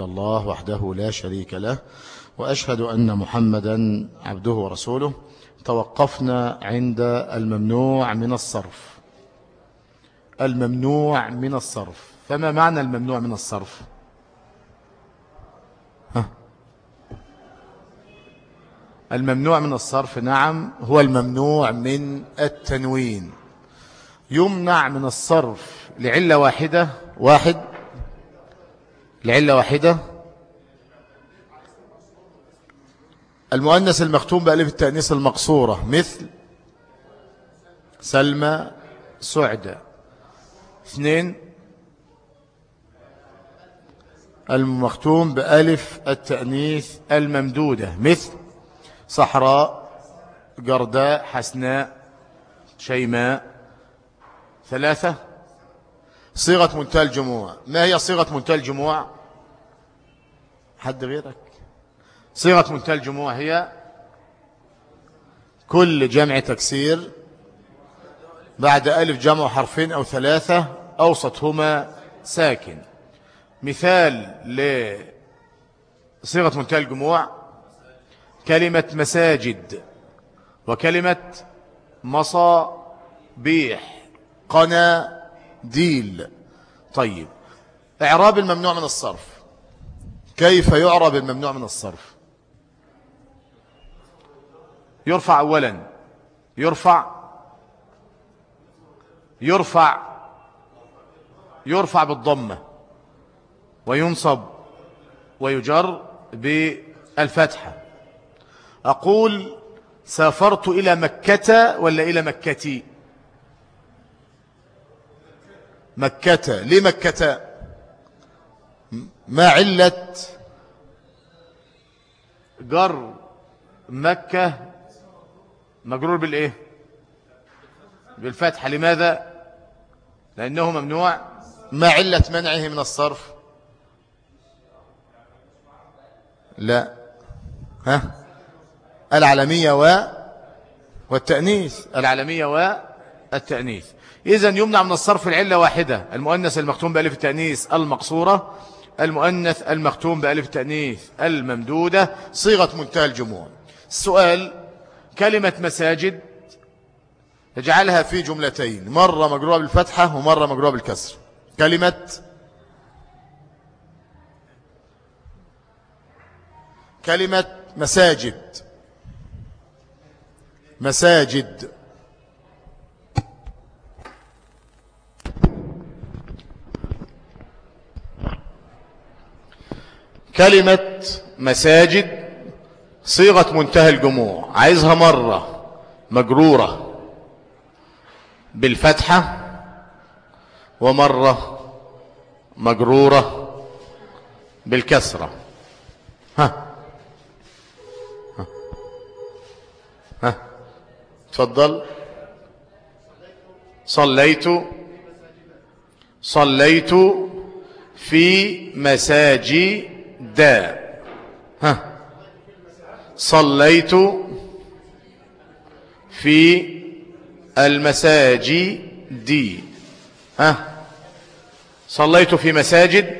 الله وحده لا شريك له وأشهد أن محمدا عبده ورسوله. توقفنا عند الممنوع من الصرف. الممنوع من الصرف. فما معنى الممنوع من الصرف؟ ها؟ الممنوع من الصرف نعم هو الممنوع من التنوين. يمنع من الصرف لعلة واحدة واحد لعلة واحدة. المؤنث المختوم بألف التأنيث المقصورة مثل سلمى سعدة. اثنين المختوم بألف التأنيث الممدودة مثل صحراء جرداء حسناء شيماء. ثلاثة صيغة منتهى الجموع. ما هي صيغة منتهى الجموع؟ حد غيرك؟ صيغة منتهى الجموع هي كل جمع تكسير بعد ألف جمع حرفين أو ثلاثة أوسطهما ساكن. مثال لصيغة منتهى الجموع كلمة مساجد وكلمة مصابيح قنا ديل طيب إعراب الممنوع من الصرف. كيف يعرب الممنوع من الصرف؟ يرفع أولا. يرفع. يرفع. يرفع بالضمة. وينصب. ويجر بالفتحة أقول سافرت إلى مكة ولا إلى مكتي؟ مكة. ليه مكة ما علة جر مكة مجرور بالإيه؟ بالفتحة لماذا؟ لأنه ممنوع. ما علة منعه من الصرف؟ لا. ها؟ العالمية و والتأنيث. العالمية والتأنيث إذا يمنع من الصرف العلة واحدة. المؤنث المختوم بألف التأنيث المقصورة. المؤنث المختوم بألف التأنيث الممدودة صيغة منتهى الجموع السؤال كلمة مساجد اجعلها في جملتين مرة مجروبة بالفتحة ومرة مجروبة بالكسر. كلمة كلمة مساجد. مساجد. كلمة مساجد صيغة منتهى الجموع عايزها مرة مجرورة بالفتحة ومرة مجرورة بالكسرة. ها. ها. ها. تفضل. صليت. صليت في مساجد دا ها. صليت في المساجد. ها. صليت في مساجد.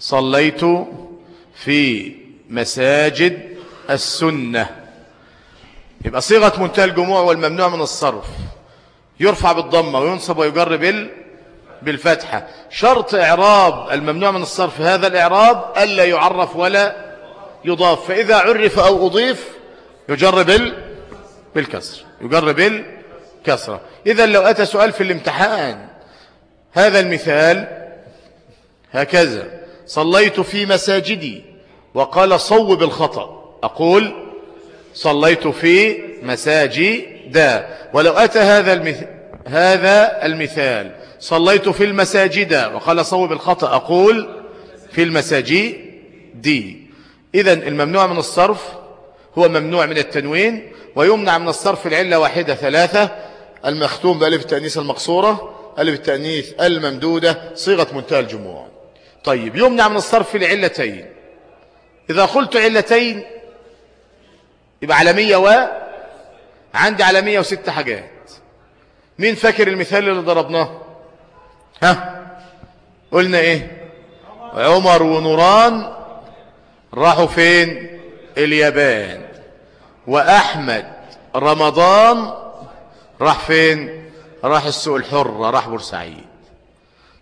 صليت في مساجد السنة. يبقى صيغة منتهى الجموع والممنوع من الصرف. يرفع بالضمة وينصب ويجر بال بالفتحة. شرط إعراب الممنوع من الصرف هذا الإعراب ألا يعرف ولا يضاف. فإذا عرف أو أضيف يجر بال بالكسر. يجر بالكسرة إذا لو أتى سؤال في الامتحان هذا المثال هكذا. صليت في مساجدي وقال صوب الخطأ أقول صليت في مساجد. ولو أتى هذا المثال هذا المثال صليت في المساجد. وقال صوب الخطأ أقول في المساجد. دي إذا الممنوع من الصرف هو ممنوع من التنوين ويمنع من الصرف العلة واحدة ثلاثة المختوم بألف التأنيث المقصورة ألف التأنيث الممدودة صيغة منتهى الجموع. طيب يمنع من الصرف العلتين. إذا قلت علتين يبقى علمية و عندي علمية وست حاجات. مين فاكر المثال اللي ضربناه؟ ها؟ قلنا إيه؟ عمر ونوران راحوا فين؟ اليابان. وأحمد رمضان راح فين؟ راح السوق الحر راح بورسعيد.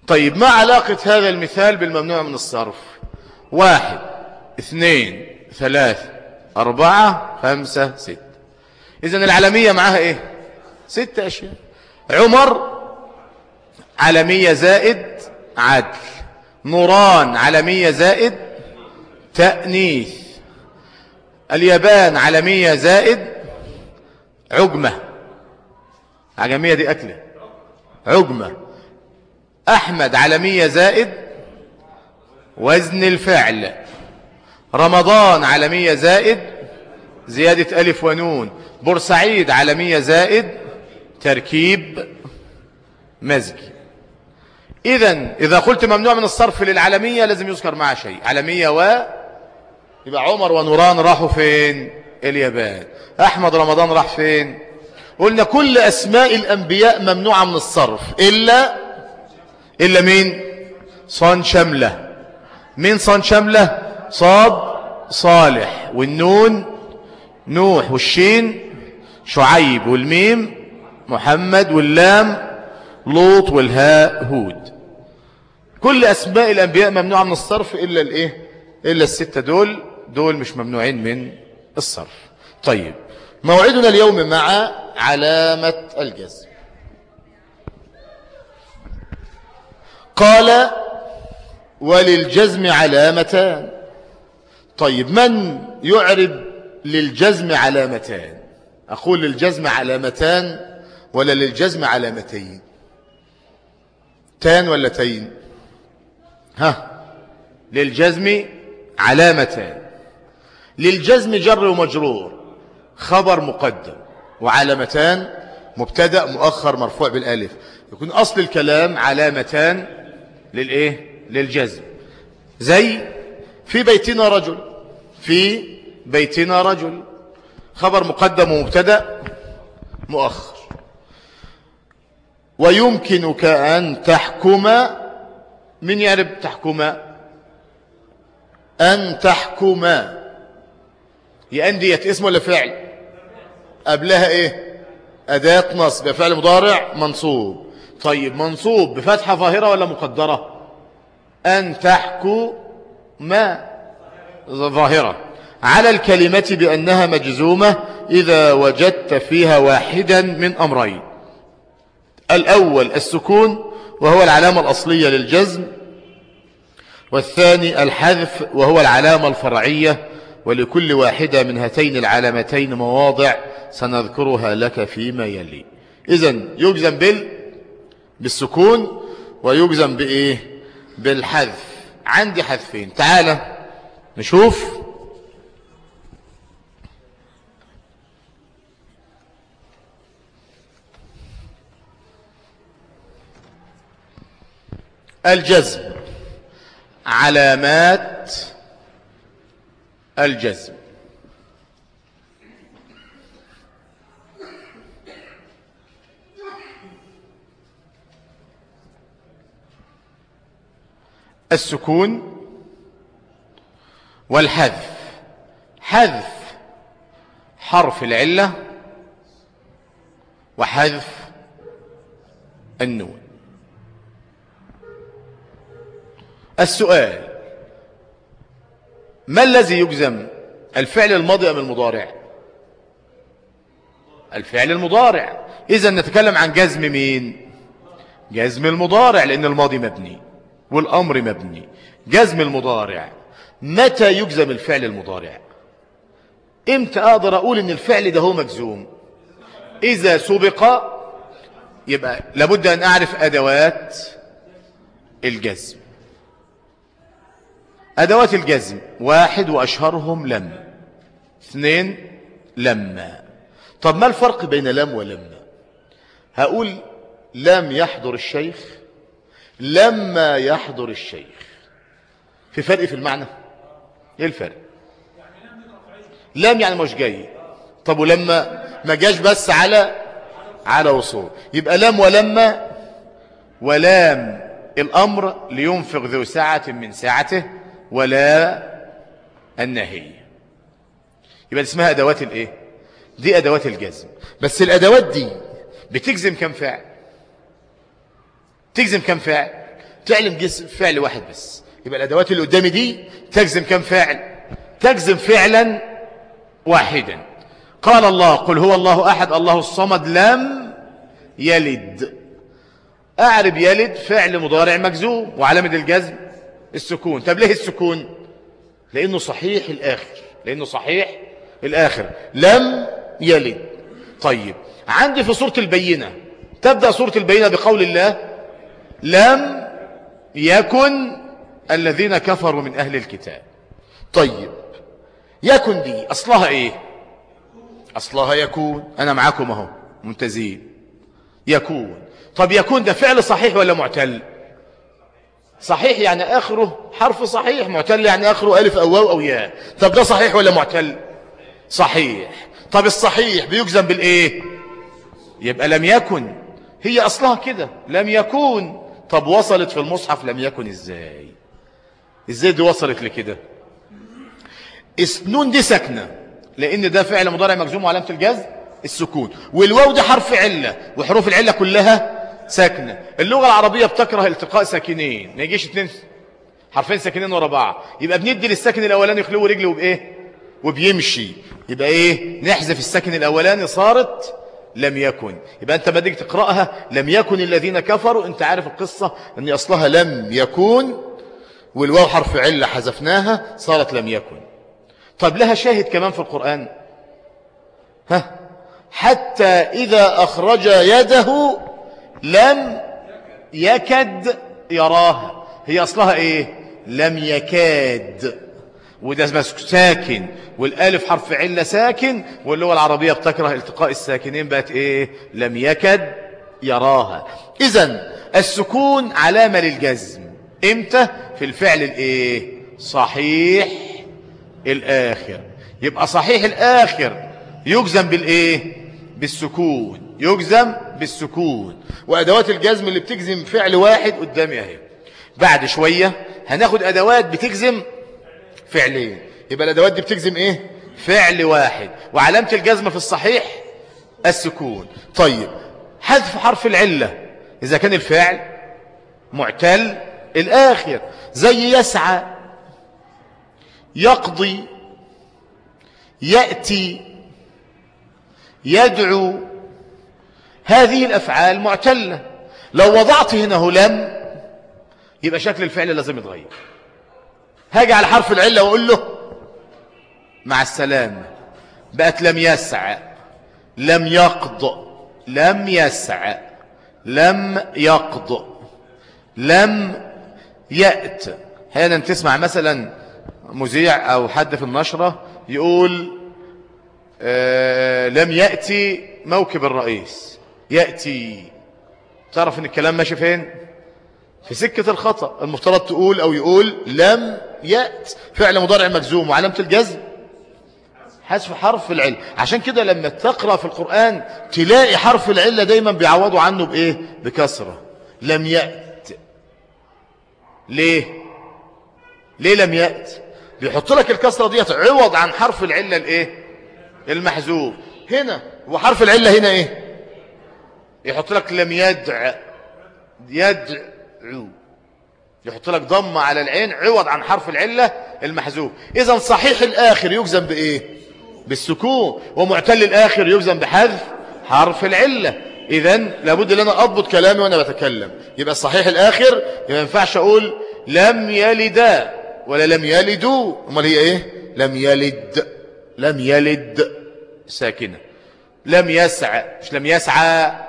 طيب ما علاقة هذا المثال بالممنوع من الصرف؟ واحد اثنين ثلاثة أربعة خمسة ستة. إذن العالمية معها إيه؟ ستة أشياء. عمر علمية زائد عدل. نوران علمية زائد تأنيث. اليابان علمية زائد عجمة عجمية دي أكلة. عجمة أحمد علمية زائد وزن الفعل. رمضان علمية زائد زيادة ألف ونون. بورسعيد علمية زائد تركيب مزجي إذا إذا قلت ممنوع من الصرف للعالمية لازم يذكر معها شيء. علمية و يبقى عمر ونوران راحوا فين؟ اليابان. أحمد رمضان راح فين؟ قلنا كل أسماء الأنبياء ممنوعة من الصرف. إلا إلا مين؟ صان شملة. مين صان شملة؟ صاد صالح. والنون نوح. والشين شعيب. والميم محمد. واللام لوط والهاء هود. كل أسماء الأنبياء ممنوعة من الصرف إلا الإيه؟ إلا الستة دول. دول مش ممنوعين من الصرف. طيب موعدنا اليوم مع علامة الجزم. قال وللجزم علامتان. طيب من يعرب للجزم علامتان؟ أقول للجزم علامتان ولا للجزم علامتين؟ تان ولا تين؟ ها. للجزم علامتان للجزم جر ومجرور. خبر مقدم. وعلامتان مبتدأ مؤخر مرفوع بالألف. يكون أصل الكلام علامتان للإيه؟ للجزم. زي في بيتنا رجل. في بيتنا رجل. خبر مقدم ومبتدأ مؤخر. ويمكنك أن تحكم من يعرف تحكم؟ أن تحكم. هي أندية اسم ولا فعل؟ قبلها إيه؟ أداة نصب. فعل مضارع منصوب. طيب منصوب بفتحة ظاهرة ولا مقدرة؟ أن تحكم ما؟ ظاهرة. على الكلمة بأنها مجزومة إذا وجدت فيها واحدا من أمرين. الأول السكون وهو العلامة الأصلية للجزم والثاني الحذف وهو العلامة الفرعية ولكل واحدة من هاتين العلامتين مواضع سنذكرها لك فيما يلي. إذن يجزم بال بالسكون ويجزم بإيه؟ بالحذف. عندي حذفين. تعال نشوف. الجزم. علامات الجزم. السكون والحذف. حذف حرف العلة وحذف النون. السؤال ما الذي يجزم الفعل الماضي أم المضارع؟ الفعل المضارع. إذا نتكلم عن جزم مين؟ جزم المضارع لأن الماضي مبني والأمر مبني. جزم المضارع متى يجزم الفعل المضارع؟ إمتى أقدر أقول أن الفعل ده هو مجزوم؟ إذا سبق يبقى لابد أن أعرف أدوات الجزم. أدوات الجزم واحد وأشهرهم لم اثنين لما طب ما الفرق بين لم ولما هقول لم يحضر الشيخ لما يحضر الشيخ. في فرق في المعنى؟ إيه الفرق؟ لم يعني مش جاي. طب ولما ما جاش بس على على وصول. يبقى لم ولما ولام الأمر لينفق ذو ساعة من ساعته ولا النهي. يبقى اسمها أدوات الإيه؟ دي أدوات الجزم. بس الأدوات دي بتجزم كم فعل؟ تجزم كم فعل؟ تعلم جسم فعل واحد بس. يبقى الأدوات اللي قدامي دي تجزم كم فعل؟ تجزم فعلا واحدا. قال الله قل هو الله أحد الله الصمد لم يلد. أعرب يلد فعل مضارع مجزوم. وعلامة الجزم؟ السكون. طب ليه السكون؟ لأنه صحيح الآخر. لأنه صحيح الآخر. لم يلد. طيب عندي في سورة البينة. تبدأ سورة البينة بقول الله لم يكن الذين كفروا من أهل الكتاب. طيب يكن دي أصلها إيه؟ أصلها يكون. أنا معاكم أهو ممتازين يكون. طب يكون ده فعل صحيح ولا معتل؟ صحيح يعني آخره حرف صحيح معتل يعني آخره ألف أو واو أو ياء. طب ده صحيح ولا معتل؟ صحيح. طب الصحيح بيجزم بالإيه؟ يبقى لم يكن. هي أصلها كده لم يكون طب وصلت في المصحف لم يكن إزاي؟ إزاي دي وصلت لكده؟ النون دي ساكنة لأن ده فعل مضارع مجزوم وعلامة الجزم السكون. والواو ده حرف علة وحروف العلة كلها ساكنة. اللغة العربية بتكره التقاء ساكنين. ما يجيش اتنين حرفين ساكنين ورا بعض. يبقى بندي للساكن الأولاني يخلوه رجله وبإيه؟ وبيمشي. يبقى إيه؟ نحذف الساكن الأولاني صارت لم يكن. يبقى أنت بدك تقرأها. لم يكن الذين كفروا. أنت عارف القصة أن أصلها لم يكون والواو حرف علة حذفناها صارت لم يكن. طب لها شاهد كمان في القرآن. ها؟ حتى إذا أخرج يده لم يكد يراها هي أصلها إيه؟ لم يكاد. وده ساكن. والألف حرف علة ساكن. واللغة العربية بتكره التقاء الساكنين بقت إيه؟ لم يكد يراها. إذا السكون علامة للجزم. إمتى؟ في الفعل الإيه؟ صحيح الآخر. يبقى صحيح الآخر يجزم بالإيه؟ بالسكون. يجزم بالسكون. وأدوات الجزم اللي بتجزم فعل واحد قدامي أهي. بعد شوية هناخد أدوات بتجزم فعلين. يبقى الأدوات دي بتجزم إيه؟ فعل واحد. وعلامة الجزم في الصحيح السكون. طيب حذف حرف العلة. إذا كان الفعل معتل الآخر زي يسعى يقضي يأتي يدعو هذه الأفعال معتلة. لو وضعت هنا لم يبقى شكل الفعل لازم يتغير. هاجي على حرف العلة وأقول له مع السلامة. بقت لم يسع لم يقض لم يسع لم يقض لم يأت. أحيانا تسمع مثلا مذيع أو حد في النشرة يقول آه لم يأتي موكب الرئيس. يأتي. تعرف إن الكلام ماشي فين؟ في سكة الخطأ. المفترض تقول أو يقول لم يأت. فعل مضارع مجزوم. وعلامة الجزم؟ حذف حرف العلة عشان كده لما تقرأ في القرآن تلاقي حرف العلة دايما بيعوضوا عنه بإيه؟ بكسرة. لم يأت. ليه؟ ليه لم يأت؟ بيحط لك الكسرة ديت عوض عن حرف العلة الإيه؟ المحذوف. هنا. وحرف العلة هنا إيه؟ يحط لك لم يدع. يدعو يحط لك ضم على العين عوض عن حرف العلة المحذوف. إذا صحيح الآخر يجزم بإيه؟ بالسكون. ومعتل الآخر يجزم بحذف حرف العلة. اذا لابد ان أنا أضبط كلامي وأنا بتكلم. يبقى الصحيح الآخر ما ينفعش أقول لم يلدا ولا لم يلدوا أمال هي إيه؟ لم يلد. لم يلد. ساكنة. لم يسعى مش لم يسعى.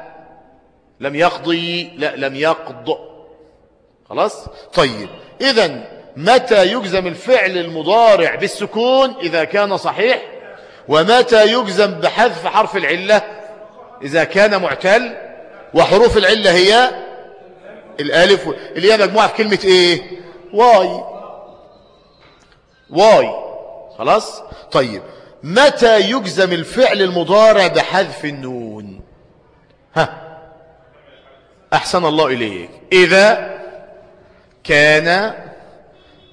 لم يقضي لا لم يقض. خلاص؟ طيب اذا متى يجزم الفعل المضارع بالسكون؟ إذا كان صحيح. ومتى يجزم بحذف حرف العلة؟ إذا كان معتل. وحروف العلة هي الألف اللي هي مجموعة في كلمة إيه؟ واي. واي. خلاص؟ طيب متى يجزم الفعل المضارع بحذف النون؟ ها. أحسن الله إليك. إذا كان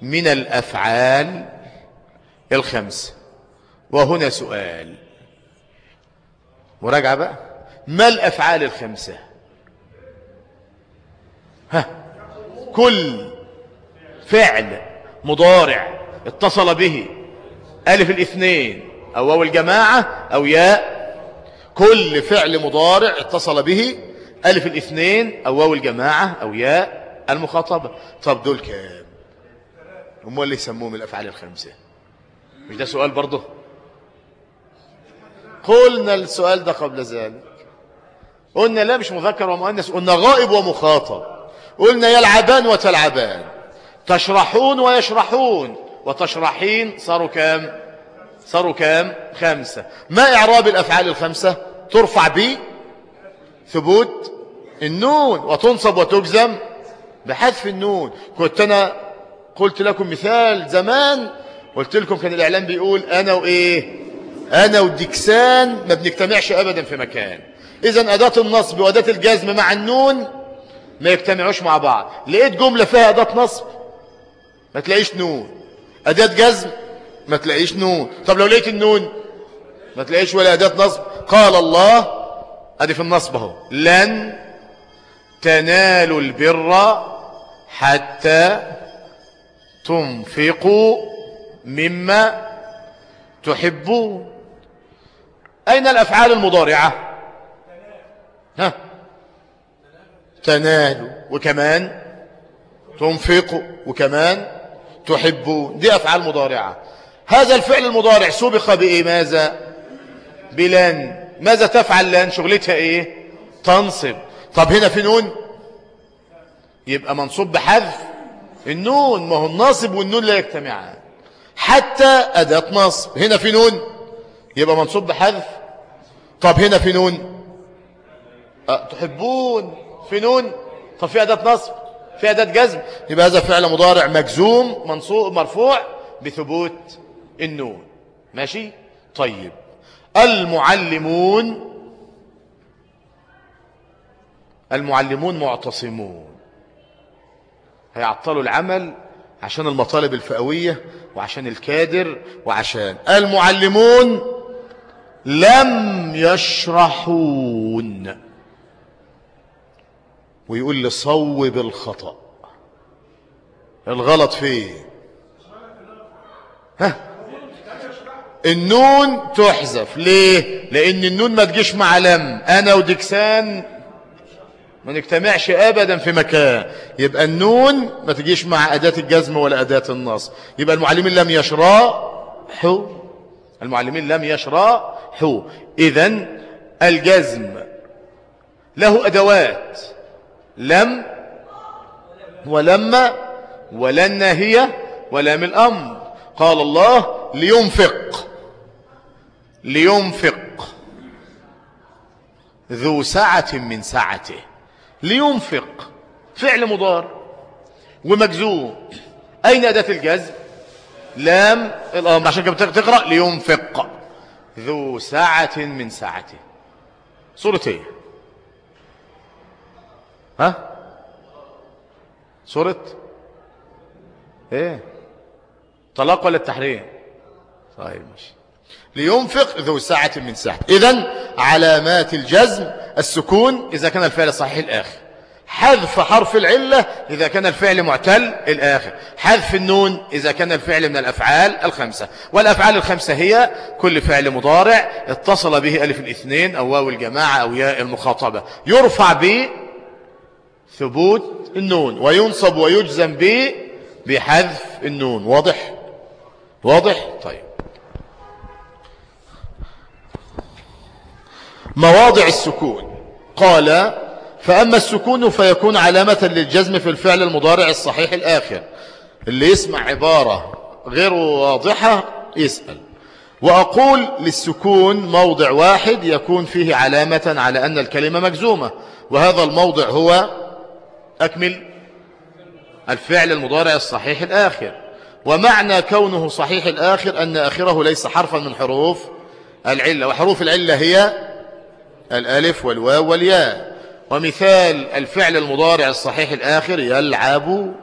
من الأفعال الخمسة وهنا سؤال. مراجعة بقى. ما الأفعال الخمسة؟ ها. كل فعل مضارع اتصل به. ألف الاثنين أو واو الجماعة أو ياء. كل فعل مضارع اتصل به. ألف الاثنين أو واو الجماعة أو ياء المخاطبة. طب دول كام؟ هم اللي يسموهم الأفعال الخمسة. مش ده سؤال برضه؟ قلنا السؤال ده قبل ذلك. قلنا لا مش مذكر ومؤنث. قلنا غائب ومخاطب. قلنا يلعبان وتلعبان. تشرحون ويشرحون. وتشرحين صاروا كام؟ صاروا كام؟ خمسة. ما إعراب الأفعال الخمسة؟ ترفع ب ثبوت النون وتنصب وتجزم بحذف النون. كنت أنا قلت لكم مثال زمان قلت لكم كان الإعلام بيقول أنا وإيه؟ أنا وديكسان ما بنجتمعش أبدا في مكان. إذا أداة النصب وأداة الجزم مع النون ما يجتمعوش مع بعض. لقيت جملة فيها أداة نصب ما تلاقيش نون. أداة جزم ما تلاقيش نون. طب لو لقيت النون ما تلاقيش ولا أداة نصب. قال الله أدي في النصب أهو. لن تنالوا البر حتى تنفقوا مما تحبون. أين الأفعال المضارعة؟ ها؟ تنالوا وكمان تنفقوا وكمان تحبون. دي أفعال مضارعة. هذا الفعل المضارع سبق بإيه؟ ماذا؟ بلن. ماذا تفعل لن؟ شغلتها إيه؟ تنصب. طب هنا في نون؟ يبقى منصوب بحذف النون ما هو الناصب والنون لا يجتمعان. حتى أداة نصب. هنا في نون؟ يبقى منصوب بحذف. طب هنا في نون؟ أه تحبون. في نون؟ طب في أداة نصب؟ في أداة جزم. يبقى هذا فعل مضارع مجزوم منصوب مرفوع بثبوت النون. ماشي؟ طيب. المعلمون المعلمون معتصمون. هيعطلوا العمل عشان المطالب الفئوية وعشان الكادر وعشان المعلمون لم يشرحون. ويقول لي صوب الخطأ. الغلط فيه ها؟ النون تحذف. ليه؟ لأن النون ما تجيش مع لم. أنا وديكسان ما نجتمعش ابدا في مكان. يبقى النون ما تجيش مع أداة الجزم ولا أداة النص. يبقى المعلمين لم يشرحوا المعلمين لم يشرحوا اذا الجزم له أدوات. لم ولما ولن هي ولام الأمر. قال الله لينفق. لينفق. ذو سعة من سعته. لينفق فعل مضار ومجزوم. أين أداة الجزم؟ لام الأمر. عشان كده تقرأ لينفق. ذو سعة من سعته سورة إيه؟ ها؟ سورة إيه؟ طلاق ولا التحريم؟ طيب ماشي. لينفق ذو ساعة من ساعة. إذن علامات الجزم السكون إذا كان الفعل صحيح الآخر. حذف حرف العلة إذا كان الفعل معتل الآخر. حذف النون إذا كان الفعل من الأفعال الخمسة. والأفعال الخمسة هي كل فعل مضارع اتصل به ألف الاثنين أو واو الجماعة أو ياء المخاطبة. يرفع به ثبوت النون وينصب ويجزم به بحذف النون. واضح؟ واضح؟ طيب. مواضع السكون. قال فأما السكون فيكون علامة للجزم في الفعل المضارع الصحيح الآخر. اللي يسمع عبارة غير واضحة يسأل. وأقول للسكون موضع واحد يكون فيه علامة على أن الكلمة مجزومة. وهذا الموضع هو أكمل الفعل المضارع الصحيح الآخر. ومعنى كونه صحيح الآخر أن آخره ليس حرفا من حروف العلة. وحروف العلة هي الألف والواو والياء. ومثال الفعل المضارع الصحيح الآخر يلعب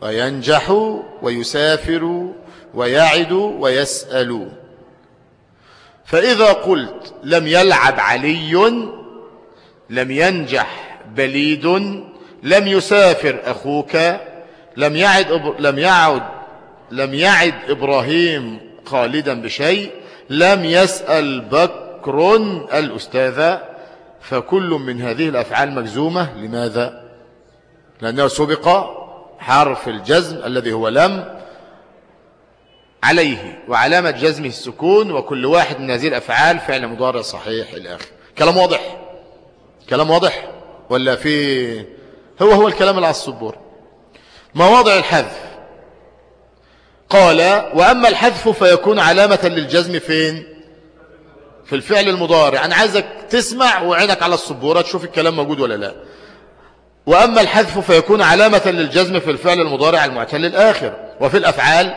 وينجح ويسافر ويعد ويسأل. فإذا قلت لم يلعب علي لم ينجح بليد لم يسافر أخوك لم يعد لم يعد لم يعد إبراهيم خالدا بشيء لم يسأل بكر الأستاذ فكل من هذه الأفعال مجزومة. لماذا؟ لأنه سبق حرف الجزم الذي هو لم عليه وعلامة جزمه السكون وكل واحد من هذه الأفعال فعل مضارع صحيح الآخر كلام واضح؟ كلام واضح؟ ولا في هو هو الكلام اللي على السبور مواضع الحذف. قال وأما الحذف فيكون علامة للجزم فين؟ في الفعل المضارع. أنا عايزك تسمع وعينك على السبورة تشوف الكلام موجود ولا لا. وأما الحذف فيكون علامة للجزم في الفعل المضارع المعتل الآخر وفي الأفعال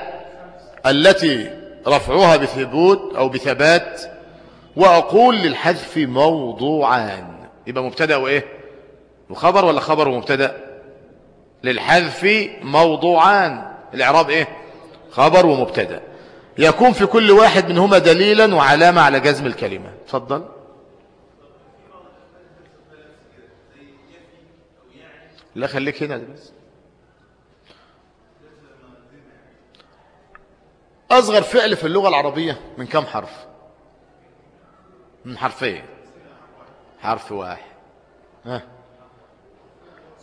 التي رفعها بثبوت أو بثبات وأقول للحذف موضوعان يبقى مبتدأ وإيه؟ وخبر ولا خبر ومبتدا للحذف موضوعان الإعراب إيه؟ خبر ومبتدأ. يكون في كل واحد منهما دليلا وعلامة على جزم الكلمة. تفضل. لا خليك هنا بس. أصغر فعل في اللغة العربية من كم حرف؟ من حرفين. حرف واحد. ها.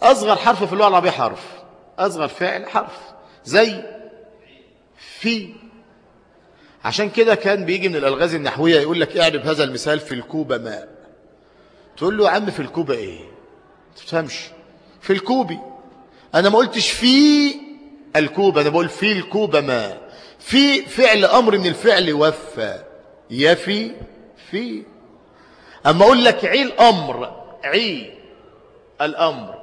أصغر حرف في اللغة العربية حرف. أصغر فعل حرف. زي في. عشان كده كان بيجي من الألغاز النحوية يقول لك اعرب هذا المثال في الكوبة ماء تقول له يا عم في الكوبة إيه؟ تفهمش. في الكوبي. أنا ما قلتش في الكوبة أنا بقول في الكوبة ماء في فعل أمر من الفعل وفى يفي في أما أقول لك عي الأمر عي الأمر.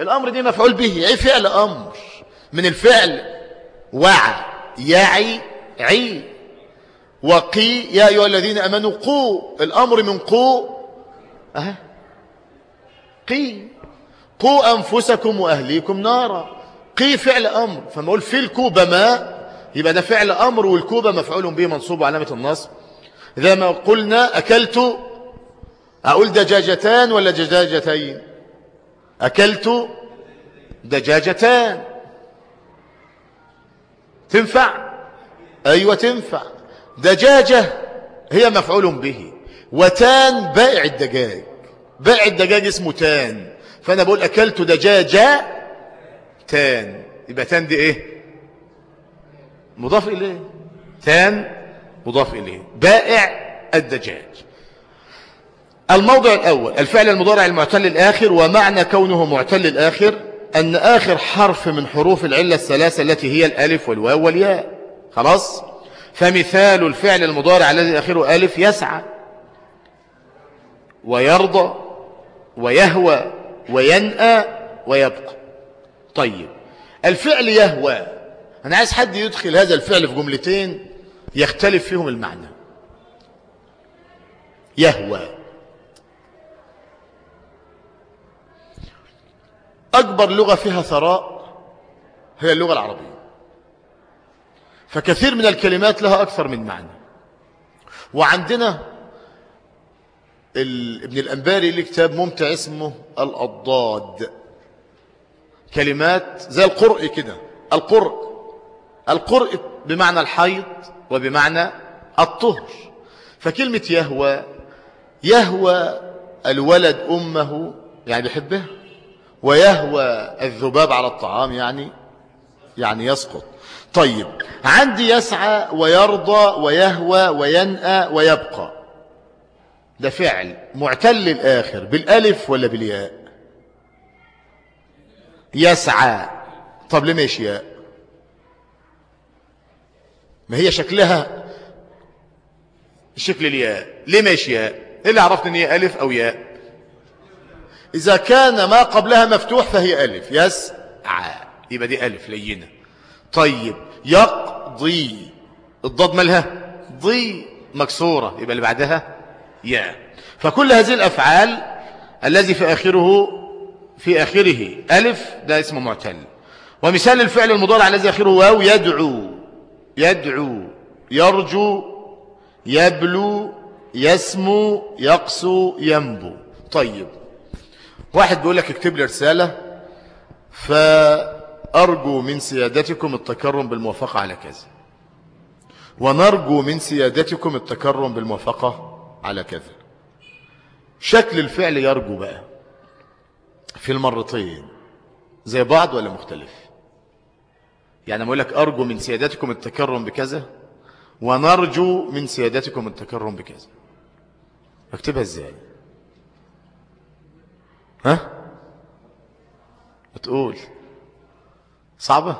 الأمر دي مفعول به عي فعل أمر. من الفعل وعى يعي عي. وقي يا أيها الذين أمنوا قو الأمر من قو أه. قي. قو أنفسكم وأهليكم نارا. قي فعل أمر. فما أقول في الكوبة ماء يبقى ده فعل أمر والكوبة مفعول به منصوب علامة النصب. إذا ما قلنا أكلت أقول دجاجتان ولا دجاجتين أكلت دجاجتان. تنفع؟ أيوة تنفع. دجاجة هي مفعول به. وتان بائع الدجاج. بائع الدجاج اسمه تان. فأنا بقول أكلت دجاجة تان. يبقى تان دي إيه؟ مضاف إليه. تان مضاف إليه. بائع الدجاج. الموضع الأول الفعل المضارع المعتل الآخر ومعنى كونه معتل الآخر أن آخر حرف من حروف العلة الثلاثة التي هي الألف والواو والياء. خلاص؟ فمثال الفعل المضارع الذي آخره ألف يسعى ويرضى ويهوى وينأى ويبقى. طيب الفعل يهوى أنا عايز حد يدخل هذا الفعل في جملتين يختلف فيهم المعنى. يهوى أكبر لغة فيها ثراء هي اللغة العربية. فكثير من الكلمات لها أكثر من معنى. وعندنا ابن الأنباري له كتاب ممتع اسمه الأضداد. كلمات زي القرء كده. القرء. القرء بمعنى الحيض وبمعنى الطهر. فكلمة يهوى يهوى الولد أمه يعني بيحبها ويهوى الذباب على الطعام يعني يعني يسقط. طيب عندي يسعى ويرضى ويهوى وينأى ويبقى. ده فعل معتل الآخر بالألف ولا بالياء؟ يسعى. طب ليه ماشي ياء؟ ما هي شكلها شكل الياء. ليه ماشي ياء؟ إيه اللي عرفت إن هي ألف أو ياء؟ إذا كان ما قبلها مفتوح فهي ألف. يسعى يبقى دي ألف لينة. طيب يقضي. الضاد مالها؟ ضي. مكسورة. يبقى اللي بعدها ياء فكل هذه الأفعال الذي في آخره في آخره ألف ده اسمه معتل. ومثال الفعل المضارع الذي آخره واو يدعو. يدعو. يرجو. يبلو. يسمو. يقسو ينبو. طيب. واحد بيقول لك اكتب لي رسالة فأرجو من سيادتكم التكرم بالموافقة على كذا. ونرجو من سيادتكم التكرم بالموافقة على كذا. شكل الفعل يرجو بقى في المرتين. زي بعض ولا مختلف؟ يعني أقول لك أرجو من سيادتكم التكرم بكذا ونرجو من سيادتكم التكرم بكذا. أكتبها إزاي؟ ها؟ بتقول صعبة.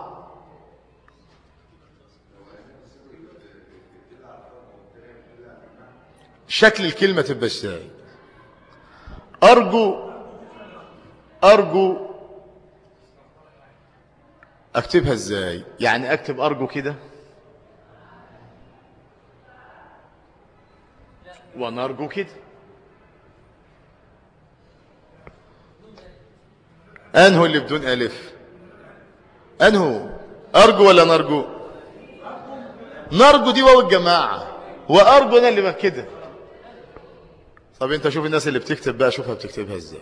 شكل الكلمة تبقى إزاي أرجو أرجو أكتبها إزاي؟ يعني أكتب أرجو كده. ونرجو كده. أنه اللي بدون ألف؟ أنه أرجو ولا نرجو؟ نرجو دي واو الجماعة. وأرجو أنا اللي كده طب أنت شوف الناس اللي بتكتب بقى شوفها بتكتبها إزاي.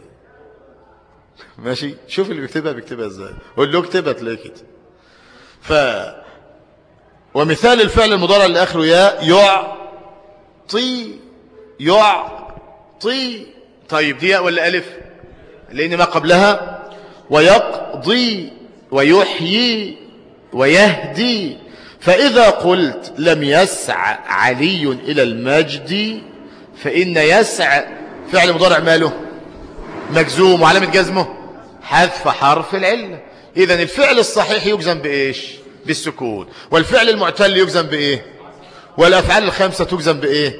ماشي؟ شوف اللي بيكتبها بيكتبها إزاي. قول له اكتبها تلاقي كده. ف ومثال الفعل المضارع اللي اخره يا يعطي يعطي. طيب دي ولا ألف؟ لأن ما قبلها. ويقضي. ويحيي ويهدي. فإذا قلت لم يسع علي إلى المجد فإن يسع فعل مضارع ماله. مجزوم وعلامة جزمه. حذف حرف العلة. إذا الفعل الصحيح يجزم بإيش؟ بالسكون. والفعل المعتل يجزم بإيه؟ والأفعال الخمسة تجزم بإيه؟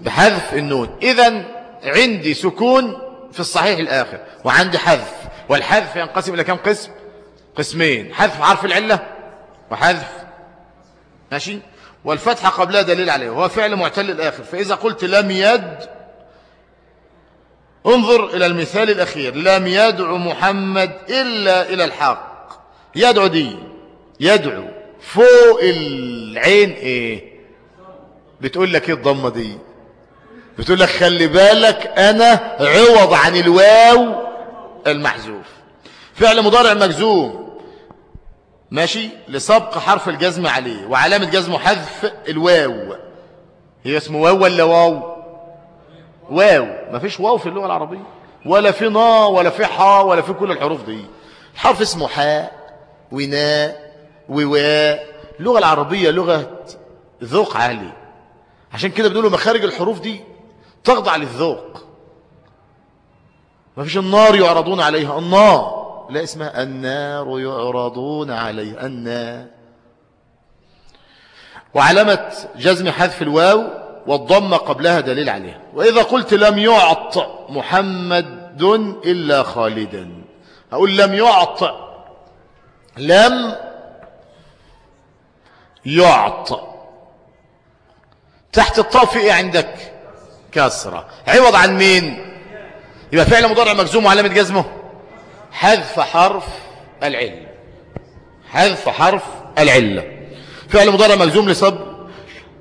بحذف النون. إذا عندي سكون في الصحيح الآخر وعندي حذف. والحذف ينقسم إلى كم قسم؟ قسمين. حذف حرف العلة وحذف ماشي؟ والفتحة قبلها دليل عليه وهو فعل معتل الآخر. فإذا قلت لم يد انظر إلى المثال الأخير. لم يدعو محمد إلا إلى الحق. يدعو دي يدعو. فوق العين إيه؟ بتقول لك إيه الضمة دي؟ بتقول لك خلي بالك أنا عوض عن الواو المحذوف. فعل مضارع مجزوم ماشي؟ لسبق حرف الجزم عليه. وعلامة جزمه حذف الواو. هي اسمه واو ولا واو؟ واو. ما فيش واو في اللغة العربية. ولا في نا ولا في حا ولا في كل الحروف دي. الحرف اسمه حاء وناء وواء. اللغة العربية لغة ذوق عالي. عشان كده بنقولوا مخارج الحروف دي تخضع للذوق. ما فيش النار يعرضون عليها. النار. لا اسمها النار يعرضون عليه النار. وعلامة جزم حذف الواو والضمة قبلها دليل عليها. وإذا قلت لم يعط محمد إلا خالدا. أقول لم يعط. لم يعط. تحت الطاء إيه عندك؟ كسرة. عوض عن مين؟ يبقى فعل مضارع مجزوم وعلامة جزمه؟ حذف حرف العلة. حذف حرف العلة. فعل مضارع مجزوم لسبق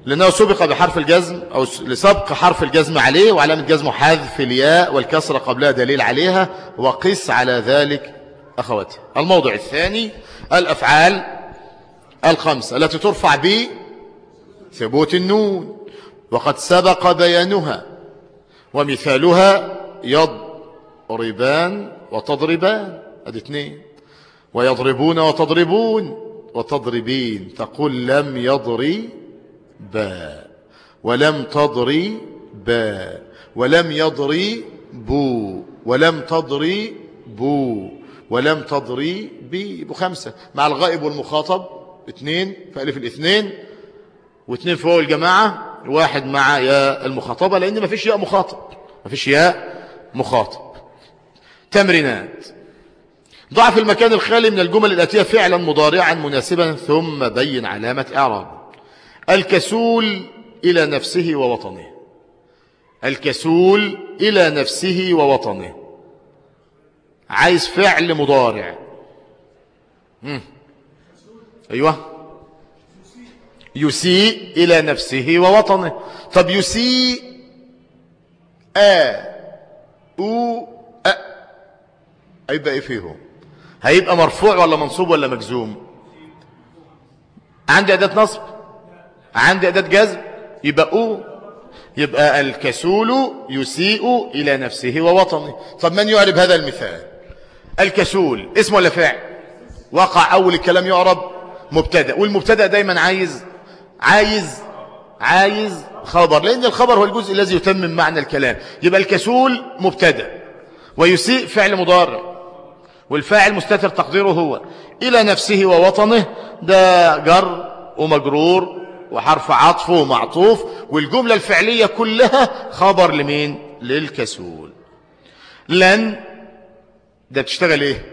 لأنه سبق بحرف الجزم أو لسبق حرف الجزم عليه وعلامة جزمه حذف الياء والكسرة قبلها دليل عليها وقس على ذلك أخواتي. الموضع الثاني الأفعال الخمسة التي ترفع ب ثبوت النون وقد سبق بيانها ومثالها يضربان وتضربان. ادي اثنين. ويضربون وتضربون وتضربين. تقول لم يضري با. ولم تضري با. ولم يضري بو. ولم تضري بو. ولم تضري بي. بخمسة مع الغائب والمخاطب. اثنين. فألف الاثنين. واثنين فوق الجماعة. واحد مع يا المخاطبة. لأن ما فيش ياء مخاطب. ما فيش ياء مخاطب. تمرينات. ضع في المكان الخالي من الجمل الآتية فعلا مضارعا مناسبا ثم بين علامة إعراب. الكسول إلى نفسه ووطنه. الكسول إلى نفسه ووطنه. عايز فعل مضارع. مم. أيوة. يسيء إلى نفسه ووطنه. طب يسيء آ أو أ. هيبقى إيه فيهم؟ هيبقى مرفوع ولا منصوب ولا مجزوم؟ عندي أداة نصب؟ عندي أداة جزم؟ يبقى أو. يبقى الكسول يسيء إلى نفسه ووطنه. طب من يعرب هذا المثال؟ الكسول اسم ولا فعل؟ وقع أول الكلام يعرب مبتدأ والمبتدأ دايما عايز عايز عايز خبر لأن الخبر هو الجزء الذي يتمم معنى الكلام. يبقى الكسول مبتدأ ويسيء فعل مضارع والفاعل مستتر تقديره هو. إلى نفسه ووطنه ده جر ومجرور وحرف عطف ومعطوف والجملة الفعلية كلها خبر لمين؟ للكسول. لن ده بتشتغل إيه؟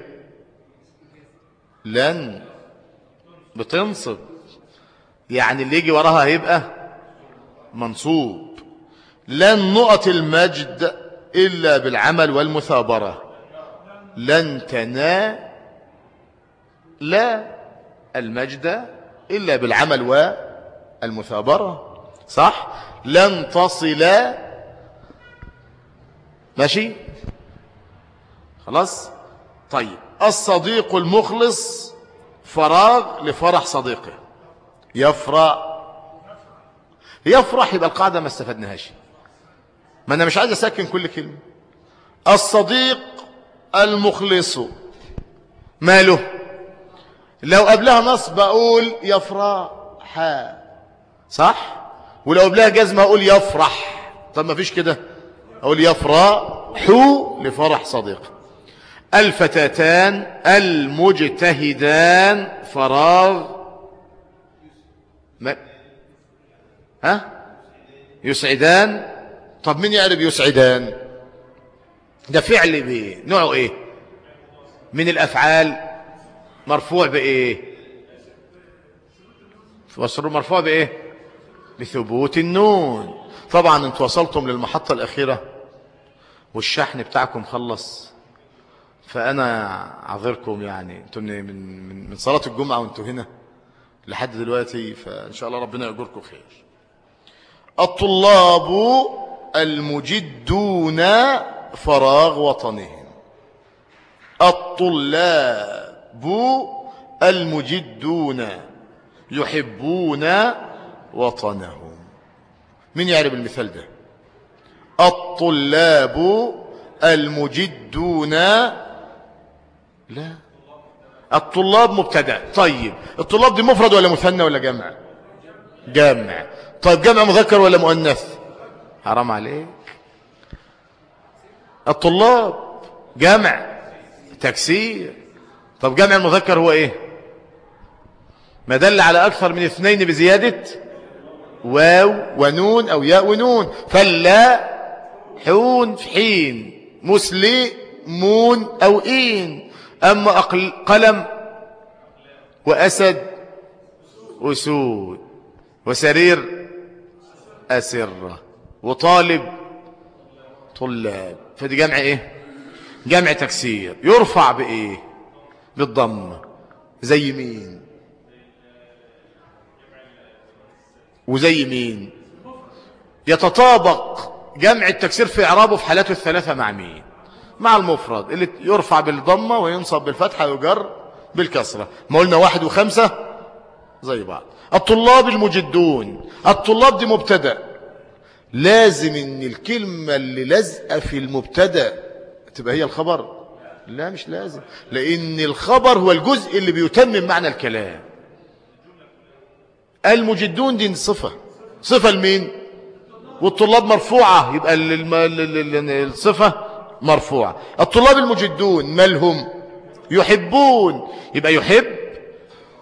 لن بتنصب. يعني اللي يجي وراها هيبقى منصوب. لن نقط المجد إلا بالعمل والمثابرة. لن تنا لا المجد إلا بالعمل والمثابرة. صح؟ لن تصل. ماشي؟ خلاص؟ طيب. الصديق المخلص فراغ لفرح صديقه. يفرح يفرح يبقى القاعدة ما استفدناهاش. ما أنا مش عايز أسكن كل كلمة. الصديق المخلص ماله؟ لو قبلها نصب أقول يفرح. صح؟ ولو قبلها جزمة أقول يفرح. طب ما فيش كده. أقول يفرح لفرح صديق. الفتاتان المجتهدان فراغ. ها؟ يسعدان؟ طب مين يعرف يسعدان؟ ده فعل بايه نوعه إيه؟ من الأفعال مرفوع بإيه؟ مرفوع بإيه؟ بثبوت النون. طبعا أنتوا وصلتم للمحطة الأخيرة والشحن بتاعكم خلص. فأنا أعذركم يعني. أنتوا من من من صلاة الجمعة وانتوا هنا لحد دلوقتي فإن شاء الله ربنا يأجركم خير. الطلاب المجدون فراغ وطنهم. الطلاب المجدون يحبون وطنهم. من يعرف المثال ده؟ الطلاب المجدون. لا. الطلاب مبتدا طيب الطلاب دي مفرد ولا مثنى ولا جمع؟ جمع. طيب جمع مذكر ولا مؤنث؟ حرام عليك. الطلاب جمع تكسير. طب جمع المذكر هو إيه؟ ما دل على أكثر من اثنين بزيادة واو ونون أو ياء ونون. فلا حون في حين. مسلي مون أو إين. أما أقل قلم وأسد أسود. وسرير أسرة وطالب طلاب. فدي جمع إيه؟ جمع تكسير. يرفع بإيه؟ بالضم. زي مين؟ وزي مين؟ يتطابق جمع التكسير في إعرابه في حالاته الثلاثة مع مين؟ مع المفرد اللي يرفع بالضمة وينصب بالفتحة ويجر بالكسرة. ما قلنا واحد وخمسة؟ زي بعض. الطلاب المجدون الطلاب دي مبتدأ. لازم إن الكلمة اللي لازقة في المبتدأ تبقى هي الخبر. لا مش لازم. لأن الخبر هو الجزء اللي بيتمم معنى الكلام. المجدون دي صفة. صفة لمين؟ والطلاب مرفوعة يبقى الصفة مرفوعة. الطلاب المجدون مالهم؟ يحبون. يبقى يحب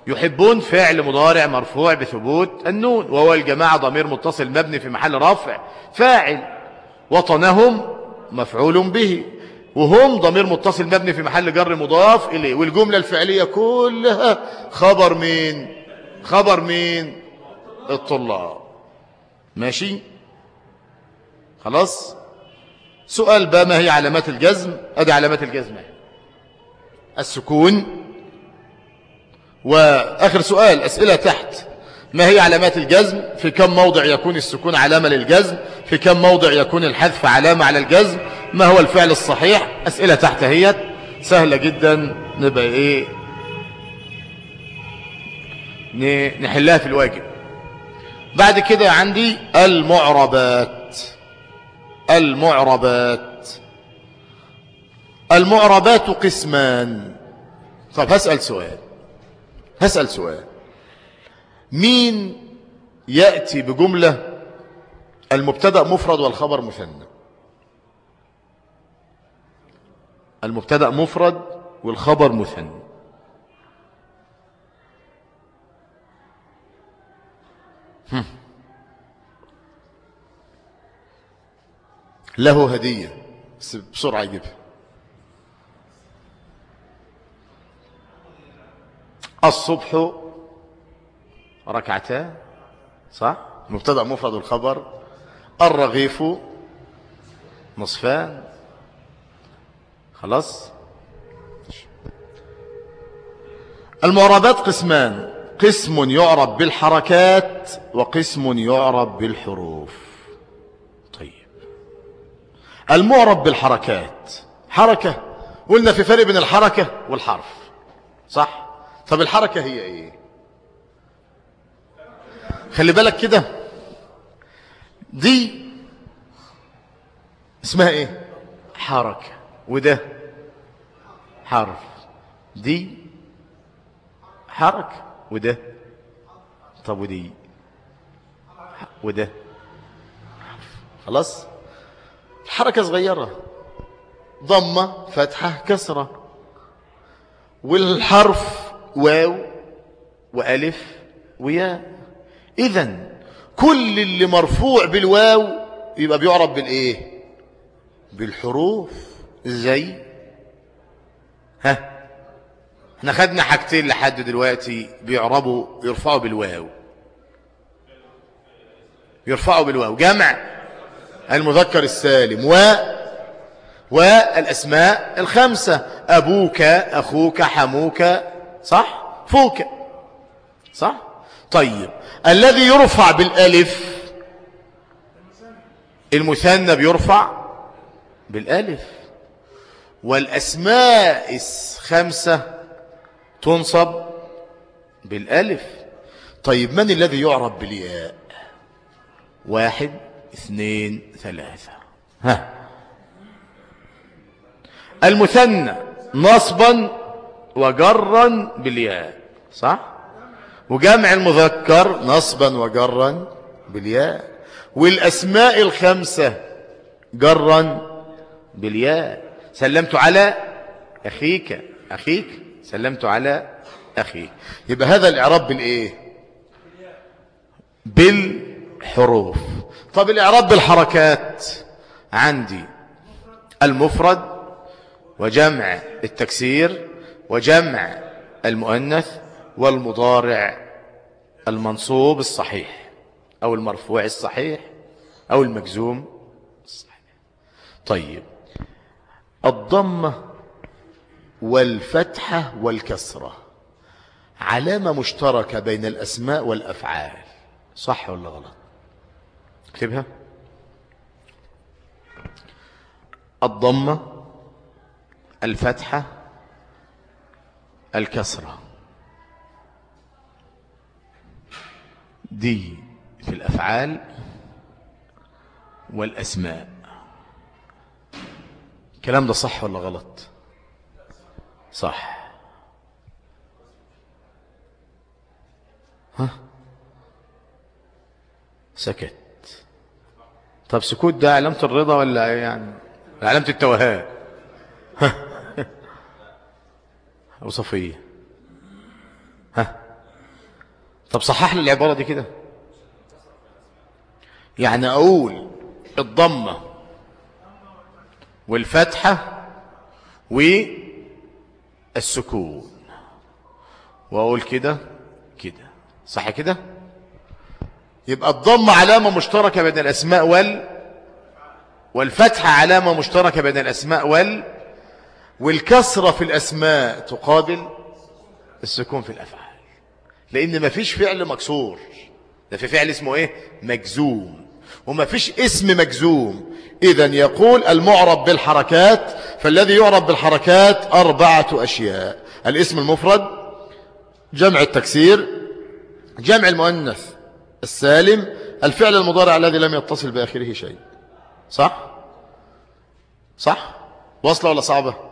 يحبون فعل مضارع مرفوع بثبوت النون وهو الجماعة ضمير متصل مبني في محل رفع فاعل. وطنهم مفعول به وهم ضمير متصل مبني في محل جر مضاف إليه. والجملة الفعلية كلها خبر مين؟ خبر مين؟ الطلاب. ماشي؟ خلاص؟ سؤال بقى ما هي علامات الجزم؟ أدي علامات الجزم السكون. وآخر سؤال أسئلة تحت. ما هي علامات الجزم؟ في كم موضع يكون السكون علامة للجزم؟ في كم موضع يكون الحذف علامة على الجزم؟ ما هو الفعل الصحيح؟ أسئلة تحت هي سهلة جدا. نبقى إيه؟ نحلها في الواجب. بعد كده عندي المعربات. المعربات. المعربات قسمان. طب هسأل سؤال. هسأل سؤال. مين يأتي بجملة المبتدأ مفرد والخبر مثنى؟ المبتدأ مفرد والخبر مثنى. له هدية. بس بسرعة يجيبها. الصبح ركعتان صح؟ مبتدأ مفرد الخبر الرغيف نصفان. خلاص؟ المعربات قسمان قسم يعرب بالحركات وقسم يعرب بالحروف. طيب. المعرب بالحركات حركة قلنا في فرق بين الحركة والحرف صح؟ طب الحركة هي إيه؟ خلي بالك كده. دي اسمها إيه؟ حركة. وده حرف. دي حركة وده. طب ودي؟ وده. خلاص؟ حركة صغيرة. ضمة فتحة كسرة. والحرف واو وألف وياء. إذا كل اللي مرفوع بالواو يبقى بيعرب بالإيه؟ بالحروف. زي ها؟ إحنا خدنا حاجتين لحد دلوقتي بيعربوا يرفعوا بالواو. يرفعوا بالواو. جمع المذكر السالم و والأسماء الخمسة. أبوك أخوك حموك صح؟ فوك صح؟ طيب. الذي يرفع بالألف. المثنى بيرفع بالألف. والأسماء الخمسة تنصب بالألف. طيب من الذي يعرب بالياء؟ واحد اثنين ثلاثة. ها. المثنى نصبا وجرا بالياء صح؟ وجمع المذكر نصبا وجرا بالياء والأسماء الخمسة جرا بالياء. سلمت على أخيك أخيك سلمت على أخيك. يبقى هذا الإعراب بالإيه؟ بالحروف. طب الإعراب بالحركات عندي المفرد وجمع التكسير وجمع المؤنث والمضارع المنصوب الصحيح أو المرفوع الصحيح أو المجزوم الصحيح. طيب. الضمة والفتحة والكسرة علامة مشتركة بين الأسماء والأفعال صح ولا غلط؟ اكتبها. الضمة الفتحة الكسرة. دي في الأفعال والأسماء. الكلام ده صح ولا غلط؟ صح. ها؟ سكت. طب سكوت ده علامة الرضا ولا يعني علامة التوهان؟ أو صفية. ها؟ طب صحح لي العبارة دي كده. يعني أقول الضمة والفتحة والسكون. وأقول كده كده. صح كده؟ يبقى الضمة علامة مشتركة بين الأسماء وال والفتحة علامة مشتركة بين الأسماء وال والكسرة في الأسماء تقابل السكون في الأفعال. لأن مفيش فعل مكسور. ده في فعل اسمه إيه؟ مجزوم. ومفيش اسم مجزوم. اذا يقول المعرب بالحركات فالذي يعرب بالحركات أربعة أشياء. الاسم المفرد جمع التكسير جمع المؤنث السالم الفعل المضارع الذي لم يتصل بآخره شيء. صح؟ صح؟ واصلة ولا صعبة؟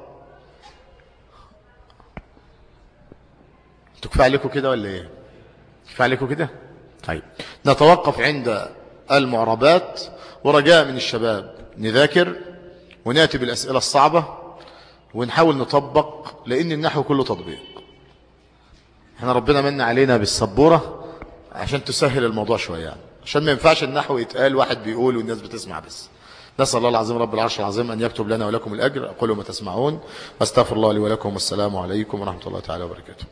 تكفى عليكم كده ولا إيه؟ كفى عليكم كده؟ طيب. نتوقف عند المعربات ورجاء من الشباب. نذاكر ونأتي بالأسئلة الصعبة ونحاول نطبق لأن النحو كله تطبيق. إحنا ربنا من علينا بالسبورة عشان تسهل الموضوع شوية يعني. عشان ما ينفعش النحو يتقال واحد بيقول والناس بتسمع بس. نسأل الله العظيم رب العرش العظيم أن يكتب لنا ولكم الأجر. أقول ما تسمعون. واستغفر الله لي ولكم. والسلام عليكم ورحمة الله تعالى وبركاته.